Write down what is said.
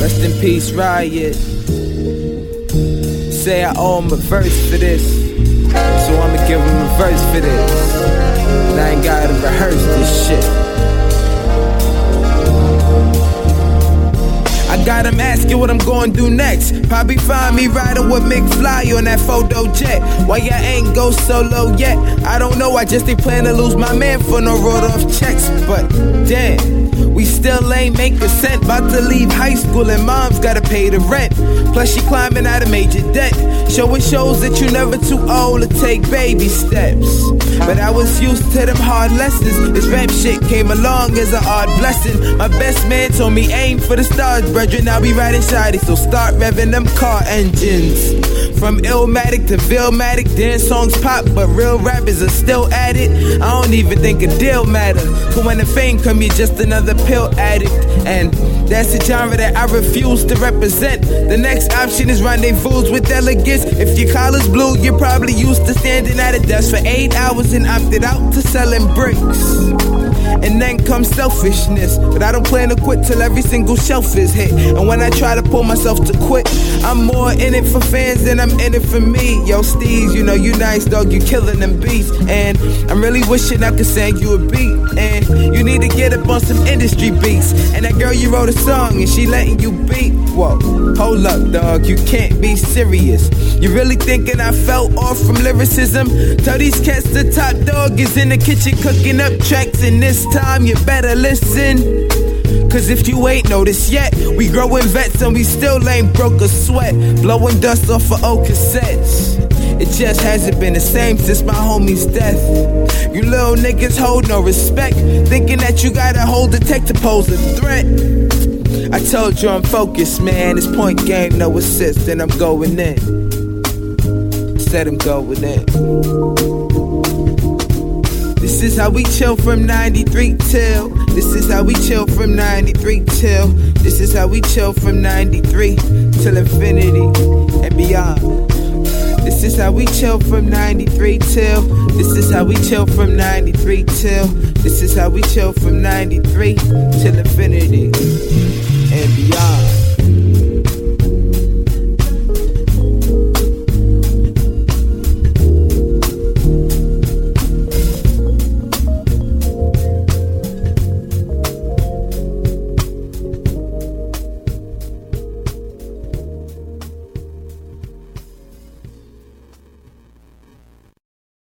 Rest in peace, Riot. Say I owe him a verse for this. So I'ma give him a verse for this. And I ain't gotta rehearse asking what I'm gonna do next. Probably find me riding with McFly on that photo jet. Why y'all ain't go solo yet? I don't know, I just ain't plan to lose my man for no road off checks. But damn. Still ain't make a cent. About to leave high school and mom's gotta pay the rent. Plus she climbing out of major debt. Showing shows that you're never too old to take baby steps. But I was used to them hard lessons. This rap shit came along as an odd blessing. My best man told me aim for the stars, brethren. I'll be riding shiny, so start revving them car engines. From Illmatic to Villmatic, dance songs pop, but real rappers are still at it. I don't even think a deal matter. But when the fame come, you're just another pill addict. And that's the genre that I refuse to represent. The next option is rendezvous with delegates. If your collar's blue, you're probably used to standing at a desk for eight hours and opted out to selling bricks. And then comes selfishness. But I don't plan to quit till every single shelf is hit. And when I try to pull myself to quit, I'm more in it for fans than I'm in it for me. Yo, Steez, you know, you nice, dog, you killing them beats. And I'm really wishing I could send you a beat. And you need to get up on some industry beats. And that girl, you wrote a song and she letting you beat. Whoa, hold up, dog, you can't be serious. You really thinking I fell off from lyricism? Tell these cats the top dog is in the kitchen cooking up tracks, and this time you better listen. Cause if you ain't noticed yet, we growing vets and we still ain't broke a sweat. Blowing dust off of old cassettes. It just hasn't been the same since my homie's death. You little niggas hold no respect, thinking that you gotta hold the tech to pose a threat. I told you I'm focused, man. It's point game, no assist, and I'm going in let him go with it. This is how we chill from 93 till. This is how we chill from 93 till. This is how we chill from 93 till infinity and beyond. This is how we chill from 93 till. This is how we chill from 93 till. This is how we chill from 93 till infinity and beyond.